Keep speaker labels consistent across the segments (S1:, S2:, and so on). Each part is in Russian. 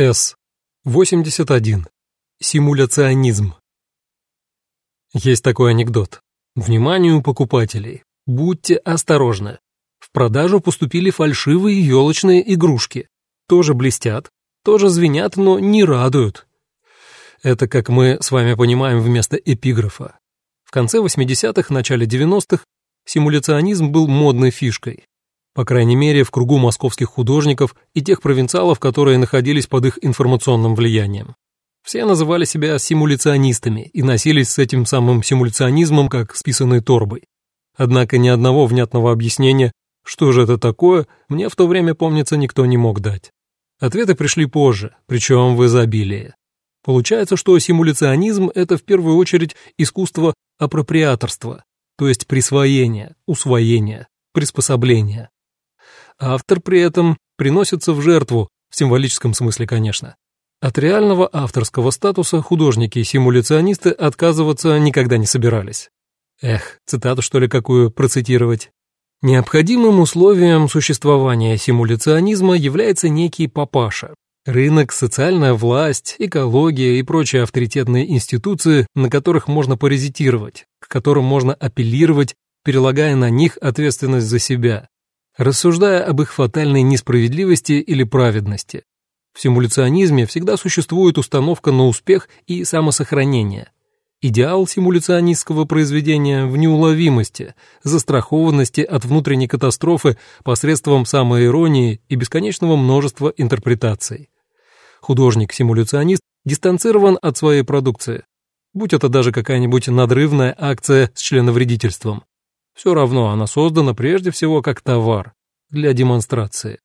S1: С. 81. Симуляционизм. Есть такой анекдот. Вниманию покупателей. Будьте осторожны. В продажу поступили фальшивые елочные игрушки. Тоже блестят, тоже звенят, но не радуют. Это, как мы с вами понимаем, вместо эпиграфа. В конце 80-х, начале 90-х симуляционизм был модной фишкой. По крайней мере, в кругу московских художников и тех провинциалов, которые находились под их информационным влиянием. Все называли себя симуляционистами и носились с этим самым симуляционизмом как с писаной торбой. Однако ни одного внятного объяснения, что же это такое, мне в то время, помнится, никто не мог дать. Ответы пришли позже, причем в изобилии. Получается, что симуляционизм — это в первую очередь искусство апроприаторства, то есть присвоения, усвоения, приспособления. Автор при этом приносится в жертву, в символическом смысле, конечно. От реального авторского статуса художники-симуляционисты отказываться никогда не собирались. Эх, цитату что ли какую процитировать? Необходимым условием существования симуляционизма является некий папаша. Рынок, социальная власть, экология и прочие авторитетные институции, на которых можно паразитировать, к которым можно апеллировать, перелагая на них ответственность за себя, рассуждая об их фатальной несправедливости или праведности. В симуляционизме всегда существует установка на успех и самосохранение. Идеал симуляционистского произведения в неуловимости, застрахованности от внутренней катастрофы посредством самоиронии и бесконечного множества интерпретаций. Художник-симуляционист дистанцирован от своей продукции, будь это даже какая-нибудь надрывная акция с членовредительством. Все равно она создана прежде всего как товар для демонстрации.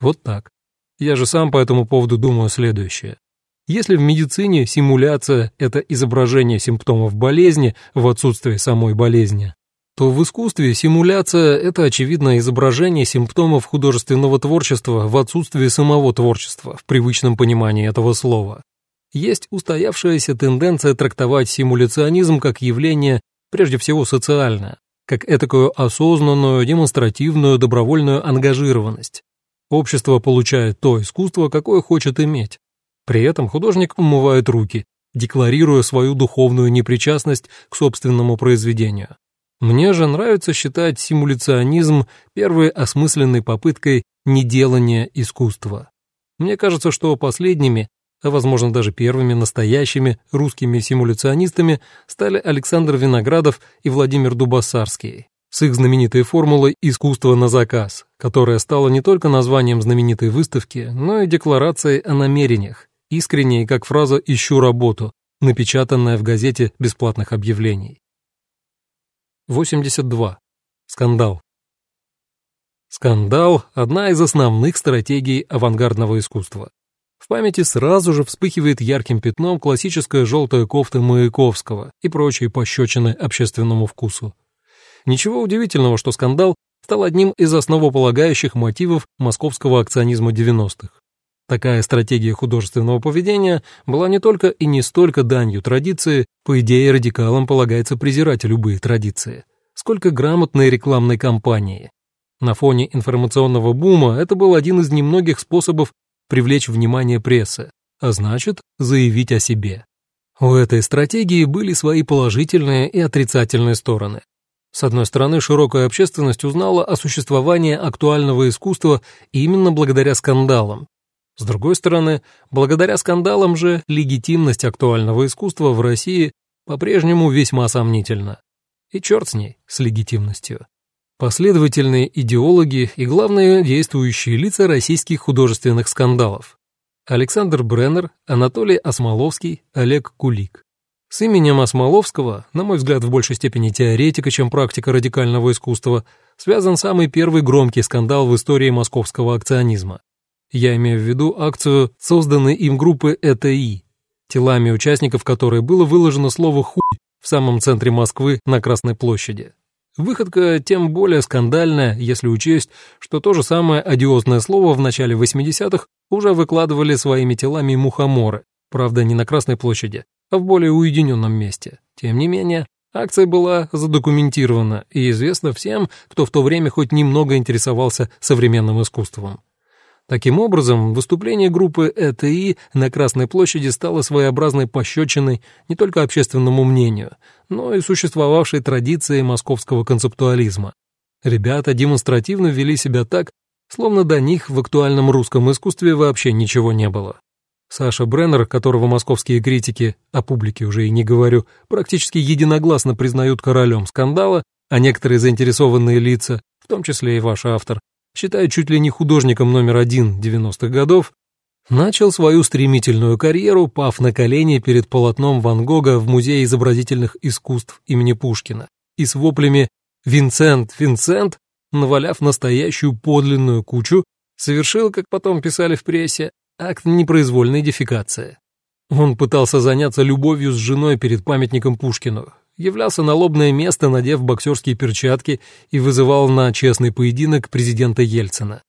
S1: Вот так. Я же сам по этому поводу думаю следующее. Если в медицине симуляция – это изображение симптомов болезни в отсутствие самой болезни, то в искусстве симуляция – это, очевидно, изображение симптомов художественного творчества в отсутствие самого творчества, в привычном понимании этого слова. Есть устоявшаяся тенденция трактовать симуляционизм как явление, прежде всего, социальное, как этакую осознанную, демонстративную, добровольную ангажированность. Общество получает то искусство, какое хочет иметь. При этом художник умывает руки, декларируя свою духовную непричастность к собственному произведению. Мне же нравится считать симуляционизм первой осмысленной попыткой неделания искусства. Мне кажется, что последними а возможно даже первыми настоящими русскими симуляционистами стали Александр Виноградов и Владимир Дубасарский с их знаменитой формулой «искусство на заказ», которая стала не только названием знаменитой выставки, но и декларацией о намерениях, искренней, как фраза «ищу работу», напечатанная в газете бесплатных объявлений. 82. Скандал. Скандал – одна из основных стратегий авангардного искусства. В памяти сразу же вспыхивает ярким пятном классическая желтая кофта Маяковского и прочие пощечины общественному вкусу. Ничего удивительного, что скандал стал одним из основополагающих мотивов московского акционизма 90-х. Такая стратегия художественного поведения была не только и не столько данью традиции, по идее радикалам полагается презирать любые традиции, сколько грамотной рекламной кампании. На фоне информационного бума это был один из немногих способов привлечь внимание прессы, а значит, заявить о себе. У этой стратегии были свои положительные и отрицательные стороны. С одной стороны, широкая общественность узнала о существовании актуального искусства именно благодаря скандалам. С другой стороны, благодаря скандалам же легитимность актуального искусства в России по-прежнему весьма сомнительна. И черт с ней, с легитимностью последовательные идеологи и главные действующие лица российских художественных скандалов. Александр Бреннер, Анатолий Осмоловский, Олег Кулик. С именем Осмоловского, на мой взгляд, в большей степени теоретика, чем практика радикального искусства, связан самый первый громкий скандал в истории московского акционизма. Я имею в виду акцию, созданной им группы ЭТИ, телами участников которой было выложено слово «хуй» в самом центре Москвы на Красной площади. Выходка тем более скандальная, если учесть, что то же самое одиозное слово в начале 80-х уже выкладывали своими телами мухоморы, правда не на Красной площади, а в более уединенном месте. Тем не менее, акция была задокументирована и известна всем, кто в то время хоть немного интересовался современным искусством. Таким образом, выступление группы ЭТИ на Красной площади стало своеобразной пощечиной не только общественному мнению, но и существовавшей традиции московского концептуализма. Ребята демонстративно вели себя так, словно до них в актуальном русском искусстве вообще ничего не было. Саша Бреннер, которого московские критики, о публике уже и не говорю, практически единогласно признают королем скандала, а некоторые заинтересованные лица, в том числе и ваш автор, считают чуть ли не художником номер один 90-х годов, начал свою стремительную карьеру, пав на колени перед полотном Ван Гога в Музее изобразительных искусств имени Пушкина и с воплями «Винсент, Винсент!», наваляв настоящую подлинную кучу, совершил, как потом писали в прессе, акт непроизвольной дефекации. Он пытался заняться любовью с женой перед памятником Пушкину, являлся на лобное место, надев боксерские перчатки и вызывал на честный поединок президента Ельцина.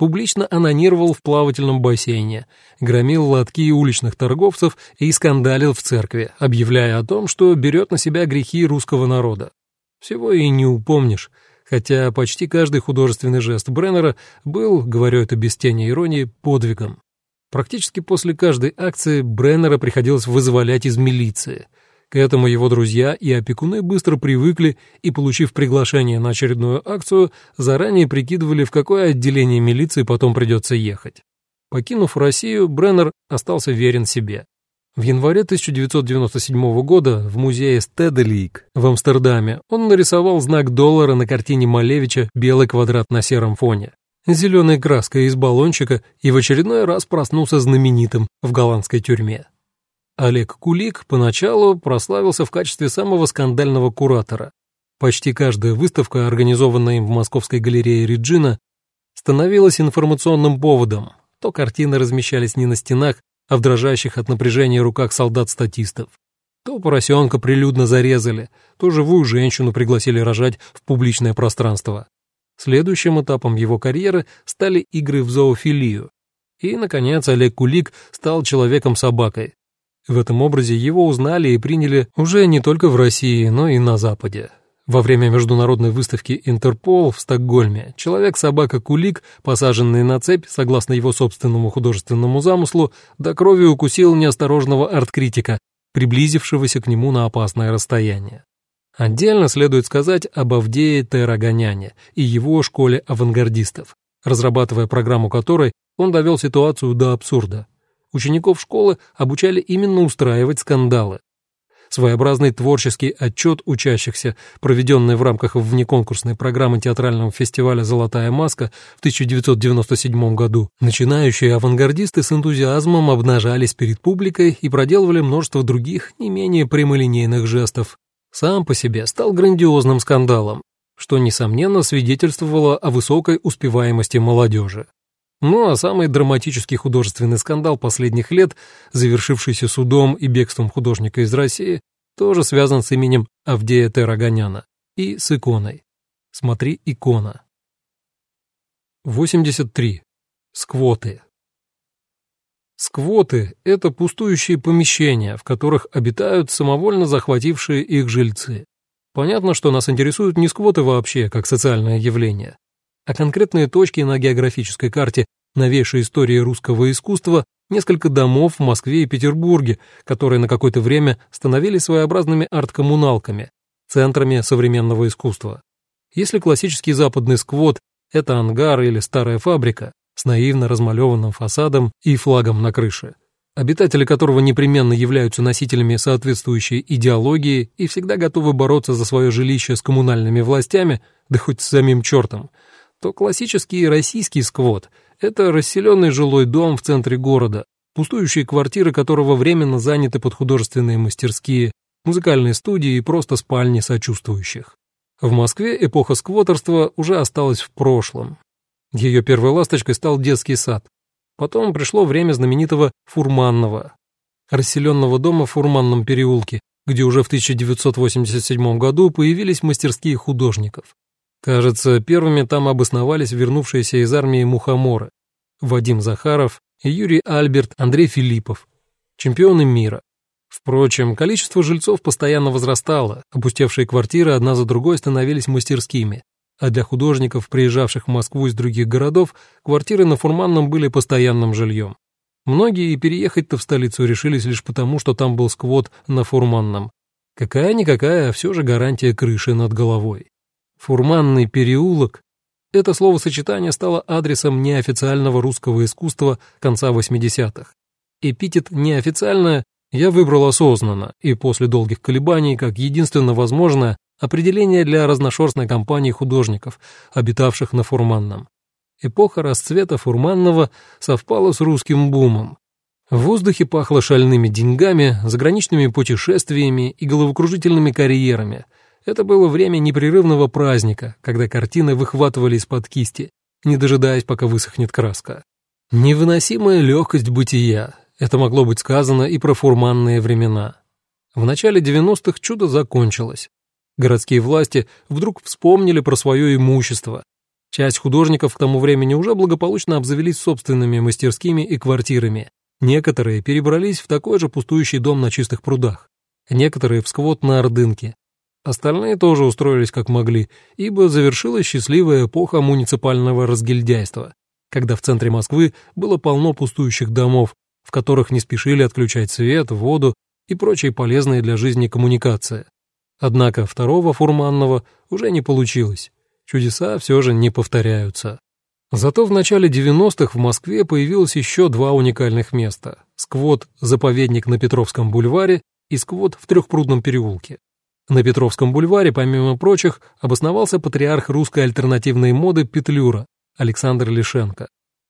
S1: Публично анонировал в плавательном бассейне, громил лотки уличных торговцев и скандалил в церкви, объявляя о том, что берет на себя грехи русского народа. Всего и не упомнишь, хотя почти каждый художественный жест Бреннера был, говорю это без тени иронии, подвигом. Практически после каждой акции Бреннера приходилось вызволять из милиции. К этому его друзья и опекуны быстро привыкли и, получив приглашение на очередную акцию, заранее прикидывали, в какое отделение милиции потом придется ехать. Покинув Россию, Бреннер остался верен себе. В январе 1997 года в музее Стеделик в Амстердаме он нарисовал знак доллара на картине Малевича «Белый квадрат на сером фоне» зеленой краской из баллончика и в очередной раз проснулся знаменитым в голландской тюрьме. Олег Кулик поначалу прославился в качестве самого скандального куратора. Почти каждая выставка, организованная им в Московской галерее Реджина, становилась информационным поводом. То картины размещались не на стенах, а в дрожащих от напряжения руках солдат-статистов. То поросенка прилюдно зарезали, то живую женщину пригласили рожать в публичное пространство. Следующим этапом его карьеры стали игры в зоофилию. И, наконец, Олег Кулик стал человеком-собакой. В этом образе его узнали и приняли уже не только в России, но и на Западе. Во время международной выставки «Интерпол» в Стокгольме человек-собака Кулик, посаженный на цепь, согласно его собственному художественному замыслу, до крови укусил неосторожного арт-критика, приблизившегося к нему на опасное расстояние. Отдельно следует сказать об Авдее Терагоняне и его школе авангардистов, разрабатывая программу которой он довел ситуацию до абсурда. Учеников школы обучали именно устраивать скандалы. Своеобразный творческий отчет учащихся, проведенный в рамках внеконкурсной программы театрального фестиваля «Золотая маска» в 1997 году, начинающие авангардисты с энтузиазмом обнажались перед публикой и проделывали множество других, не менее прямолинейных жестов, сам по себе стал грандиозным скандалом, что, несомненно, свидетельствовало о высокой успеваемости молодежи. Ну а самый драматический художественный скандал последних лет, завершившийся судом и бегством художника из России, тоже связан с именем Авдея Тераганяна и с иконой. Смотри икона. 83. Сквоты. Сквоты – это пустующие помещения, в которых обитают самовольно захватившие их жильцы. Понятно, что нас интересуют не сквоты вообще, как социальное явление, а конкретные точки на географической карте новейшей истории русского искусства, несколько домов в Москве и Петербурге, которые на какое-то время становились своеобразными арт-коммуналками, центрами современного искусства. Если классический западный сквот – это ангар или старая фабрика, с наивно размалеванным фасадом и флагом на крыше, обитатели которого непременно являются носителями соответствующей идеологии и всегда готовы бороться за свое жилище с коммунальными властями, да хоть с самим чертом, то классический российский сквот – это расселенный жилой дом в центре города, пустующие квартиры которого временно заняты под художественные мастерские, музыкальные студии и просто спальни сочувствующих. В Москве эпоха сквотерства уже осталась в прошлом, ее первой ласточкой стал детский сад. Потом пришло время знаменитого Фурманного, расселенного дома в Фурманном переулке, где уже в 1987 году появились мастерские художников. Кажется, первыми там обосновались вернувшиеся из армии мухоморы Вадим Захаров, Юрий Альберт, Андрей Филиппов, чемпионы мира. Впрочем, количество жильцов постоянно возрастало, опустевшие квартиры одна за другой становились мастерскими, а для художников, приезжавших в Москву из других городов, квартиры на Фурманном были постоянным жильем. Многие переехать-то в столицу решились лишь потому, что там был сквот на Фурманном. Какая-никакая, а все же гарантия крыши над головой. Фурманный переулок — это словосочетание стало адресом неофициального русского искусства конца 80-х. Эпитет «неофициальное» я выбрал осознанно и после долгих колебаний как единственно возможное определение для разношерстной компании художников, обитавших на Фурманном. Эпоха расцвета Фурманного совпала с русским бумом. В воздухе пахло шальными деньгами, заграничными путешествиями и головокружительными карьерами. Это было время непрерывного праздника, когда картины выхватывали из-под кисти, не дожидаясь, пока высохнет краска. Невыносимая легкость бытия. Это могло быть сказано и про фурманные времена. В начале 90-х чудо закончилось. Городские власти вдруг вспомнили про свое имущество, Часть художников к тому времени уже благополучно обзавелись собственными мастерскими и квартирами. Некоторые перебрались в такой же пустующий дом на чистых прудах. Некоторые в сквот на Ордынке. Остальные тоже устроились как могли, ибо завершилась счастливая эпоха муниципального разгильдяйства, когда в центре Москвы было полно пустующих домов, в которых не спешили отключать свет, воду и прочие полезные для жизни коммуникации. Однако второго фурманного уже не получилось чудеса все же не повторяются. Зато в начале 90-х в Москве появилось еще два уникальных места – сквот-заповедник на Петровском бульваре и сквот в Трехпрудном переулке. На Петровском бульваре, помимо прочих, обосновался патриарх русской альтернативной моды Петлюра Александр Лишенко.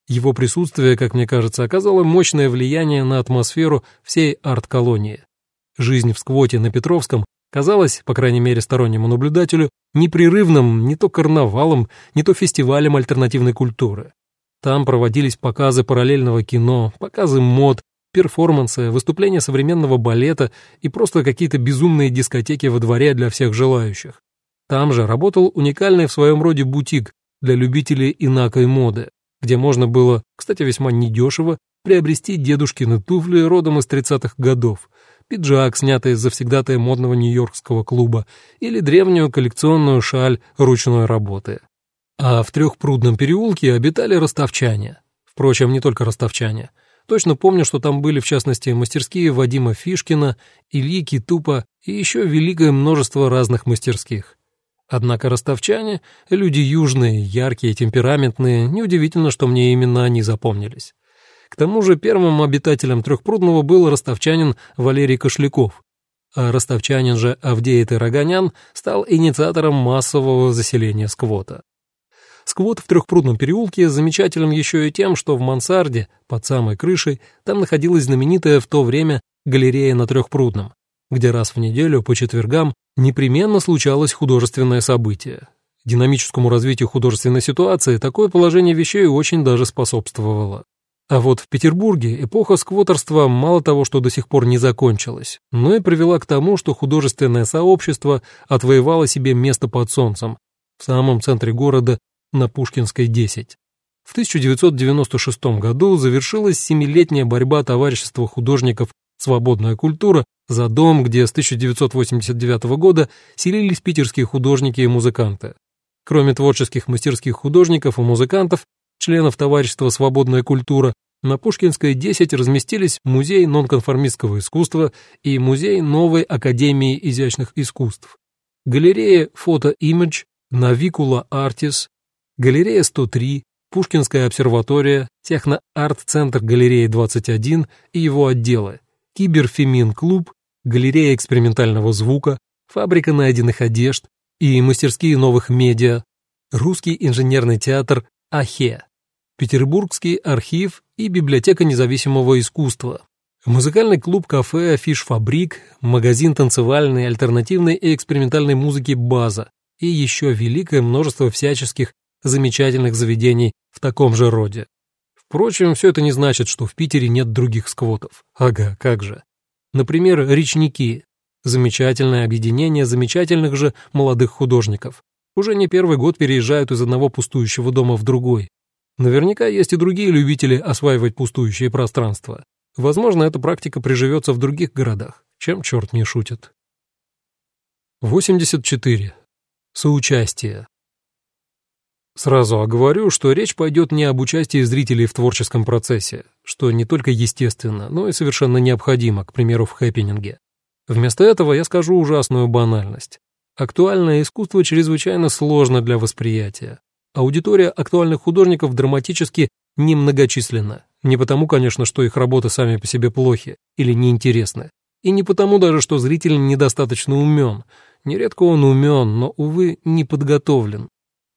S1: Его присутствие, как мне кажется, оказало мощное влияние на атмосферу всей арт-колонии. Жизнь в сквоте на Петровском казалось, по крайней мере стороннему наблюдателю, непрерывным не то карнавалом, не то фестивалем альтернативной культуры. Там проводились показы параллельного кино, показы мод, перформансы, выступления современного балета и просто какие-то безумные дискотеки во дворе для всех желающих. Там же работал уникальный в своем роде бутик для любителей инакой моды, где можно было, кстати, весьма недешево, приобрести дедушкины туфли родом из 30-х годов, пиджак, снятый из завсегдатая модного нью-йоркского клуба, или древнюю коллекционную шаль ручной работы. А в Трехпрудном переулке обитали ростовчане. Впрочем, не только ростовчане. Точно помню, что там были, в частности, мастерские Вадима Фишкина, Ильи Китупа и еще великое множество разных мастерских. Однако ростовчане — люди южные, яркие, темпераментные, неудивительно, что мне именно они запомнились. К тому же первым обитателем Трехпрудного был ростовчанин Валерий Кошляков, а ростовчанин же Авдей Тараганян стал инициатором массового заселения сквота. Сквот в Трехпрудном переулке замечателен еще и тем, что в мансарде, под самой крышей, там находилась знаменитая в то время галерея на Трехпрудном, где раз в неделю по четвергам непременно случалось художественное событие. Динамическому развитию художественной ситуации такое положение вещей очень даже способствовало. А вот в Петербурге эпоха сквотерства мало того, что до сих пор не закончилась, но и привела к тому, что художественное сообщество отвоевало себе место под солнцем в самом центре города на Пушкинской 10. В 1996 году завершилась семилетняя борьба товарищества художников «Свободная культура» за дом, где с 1989 года селились питерские художники и музыканты. Кроме творческих мастерских художников и музыкантов, членов товарищества «Свободная культура», на Пушкинской 10 разместились Музей нонконформистского искусства и Музей новой Академии изящных искусств, галерея «Фото-имидж», «Навикула Артис», галерея 103, Пушкинская обсерватория, Техно-арт-центр галереи 21 и его отделы, Киберфемин-клуб, галерея экспериментального звука, фабрика найденных одежд и мастерские новых медиа, Русский инженерный театр «Ахе». Петербургский архив и библиотека независимого искусства, музыкальный клуб-кафе «Афиш-фабрик», магазин танцевальной, альтернативной и экспериментальной музыки «База» и еще великое множество всяческих замечательных заведений в таком же роде. Впрочем, все это не значит, что в Питере нет других сквотов. Ага, как же. Например, «Речники» — замечательное объединение замечательных же молодых художников. Уже не первый год переезжают из одного пустующего дома в другой, Наверняка есть и другие любители осваивать пустующие пространства. Возможно, эта практика приживется в других городах, чем черт не шутит. 84. Соучастие. Сразу оговорю, что речь пойдет не об участии зрителей в творческом процессе, что не только естественно, но и совершенно необходимо, к примеру, в хэппининге. Вместо этого я скажу ужасную банальность. Актуальное искусство чрезвычайно сложно для восприятия. Аудитория актуальных художников драматически немногочисленна. Не потому, конечно, что их работы сами по себе плохи или неинтересны. И не потому даже, что зритель недостаточно умен. Нередко он умен, но, увы, не подготовлен.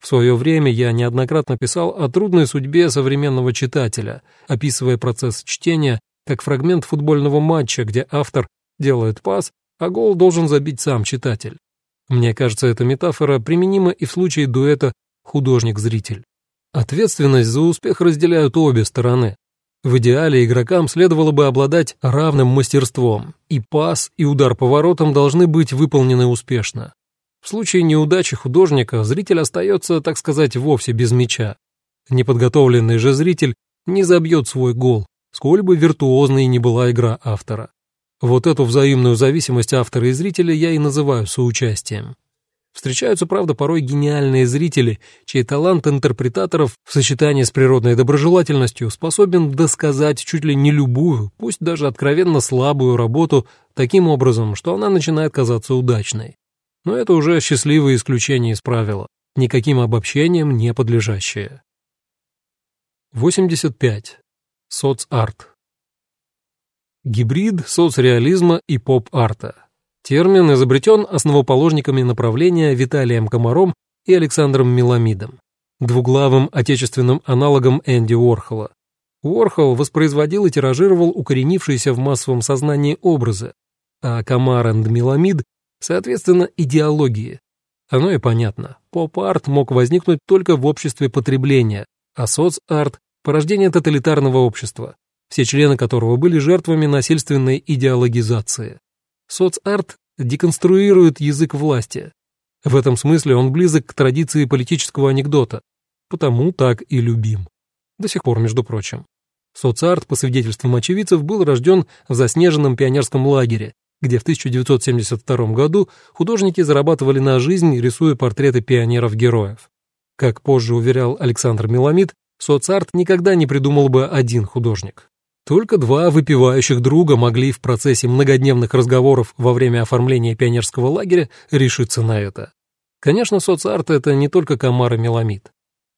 S1: В свое время я неоднократно писал о трудной судьбе современного читателя, описывая процесс чтения как фрагмент футбольного матча, где автор делает пас, а гол должен забить сам читатель. Мне кажется, эта метафора применима и в случае дуэта художник-зритель. Ответственность за успех разделяют обе стороны. В идеале игрокам следовало бы обладать равным мастерством, и пас, и удар поворотом должны быть выполнены успешно. В случае неудачи художника зритель остается, так сказать, вовсе без мяча. Неподготовленный же зритель не забьет свой гол, сколь бы виртуозной ни была игра автора. Вот эту взаимную зависимость автора и зрителя я и называю соучастием. Встречаются, правда, порой гениальные зрители, чей талант интерпретаторов в сочетании с природной доброжелательностью способен досказать чуть ли не любую, пусть даже откровенно слабую работу таким образом, что она начинает казаться удачной. Но это уже счастливое исключение из правила, никаким обобщением не подлежащее. 85. Соцарт. Гибрид соцреализма и поп-арта. Термин изобретен основоположниками направления Виталием Комаром и Александром Меламидом, двуглавым отечественным аналогом Энди Уорхола. Уорхол воспроизводил и тиражировал укоренившиеся в массовом сознании образы, а Комар и Меламид, соответственно, идеологии. Оно и понятно. Поп-арт мог возникнуть только в обществе потребления, а соц-арт – порождение тоталитарного общества, все члены которого были жертвами насильственной идеологизации. Соцарт деконструирует язык власти. В этом смысле он близок к традиции политического анекдота, потому так и любим. До сих пор, между прочим. Соцарт, по свидетельствам очевидцев, был рожден в заснеженном пионерском лагере, где в 1972 году художники зарабатывали на жизнь, рисуя портреты пионеров-героев. Как позже уверял Александр Меламид, соцарт никогда не придумал бы один художник. Только два выпивающих друга могли в процессе многодневных разговоров во время оформления пионерского лагеря решиться на это. Конечно, соцарт — это не только комар и меламид.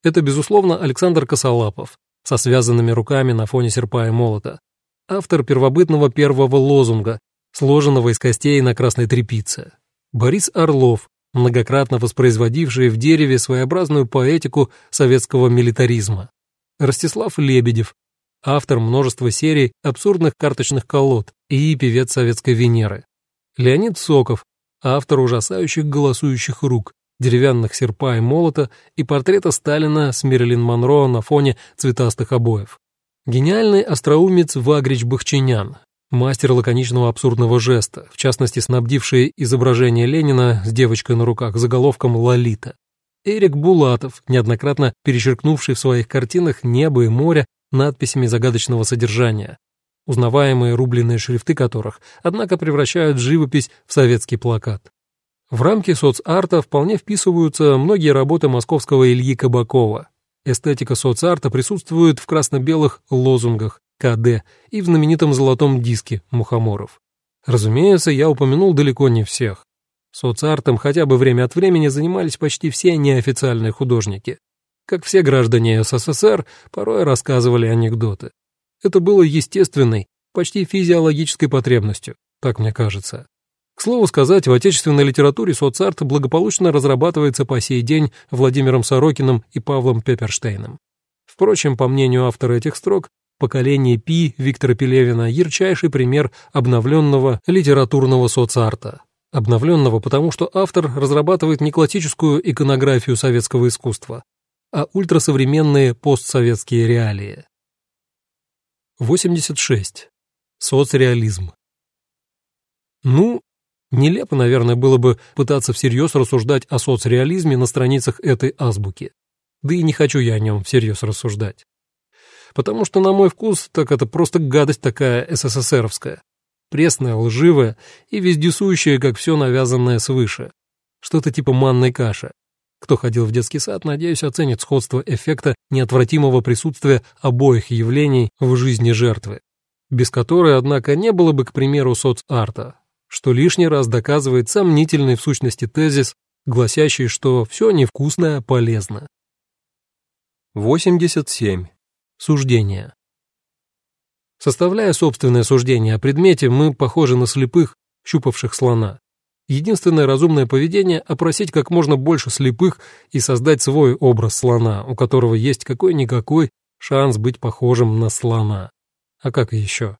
S1: Это, безусловно, Александр Косолапов со связанными руками на фоне серпа и молота, автор первобытного первого лозунга, сложенного из костей на красной тряпице. Борис Орлов, многократно воспроизводивший в дереве своеобразную поэтику советского милитаризма. Ростислав Лебедев, автор множества серий абсурдных карточных колод и певец советской Венеры. Леонид Соков, автор ужасающих голосующих рук, деревянных серпа и молота и портрета Сталина с Мерлин Монро на фоне цветастых обоев. Гениальный остроумец Вагрич Бахчинян, мастер лаконичного абсурдного жеста, в частности снабдивший изображение Ленина с девочкой на руках заголовком «Лолита». Эрик Булатов, неоднократно перечеркнувший в своих картинах небо и море надписями загадочного содержания, узнаваемые рубленые шрифты которых, однако, превращают живопись в советский плакат. В рамки соцарта вполне вписываются многие работы московского Ильи Кабакова. Эстетика соцарта присутствует в красно-белых лозунгах КД и в знаменитом золотом диске Мухоморов. Разумеется, я упомянул далеко не всех. Соцартом хотя бы время от времени занимались почти все неофициальные художники как все граждане СССР, порой рассказывали анекдоты. Это было естественной, почти физиологической потребностью, так мне кажется. К слову сказать, в отечественной литературе соцарт благополучно разрабатывается по сей день Владимиром Сорокиным и Павлом Пепперштейном. Впрочем, по мнению автора этих строк, поколение Пи Виктора Пелевина – ярчайший пример обновленного литературного соцарта. Обновленного потому, что автор разрабатывает не классическую иконографию советского искусства, а ультрасовременные постсоветские реалии. 86. Соцреализм. Ну, нелепо, наверное, было бы пытаться всерьез рассуждать о соцреализме на страницах этой азбуки. Да и не хочу я о нем всерьез рассуждать. Потому что, на мой вкус, так это просто гадость такая СССРовская. Пресная, лживая и вездесущая, как все навязанное свыше. Что-то типа манной каши. Кто ходил в детский сад, надеюсь, оценит сходство эффекта неотвратимого присутствия обоих явлений в жизни жертвы, без которой, однако, не было бы, к примеру, соцарта, что лишний раз доказывает сомнительный в сущности тезис, гласящий, что все невкусное полезно. 87. Суждение. Составляя собственное суждение о предмете, мы похожи на слепых, щупавших слона. Единственное разумное поведение – опросить как можно больше слепых и создать свой образ слона, у которого есть какой-никакой шанс быть похожим на слона. А как еще?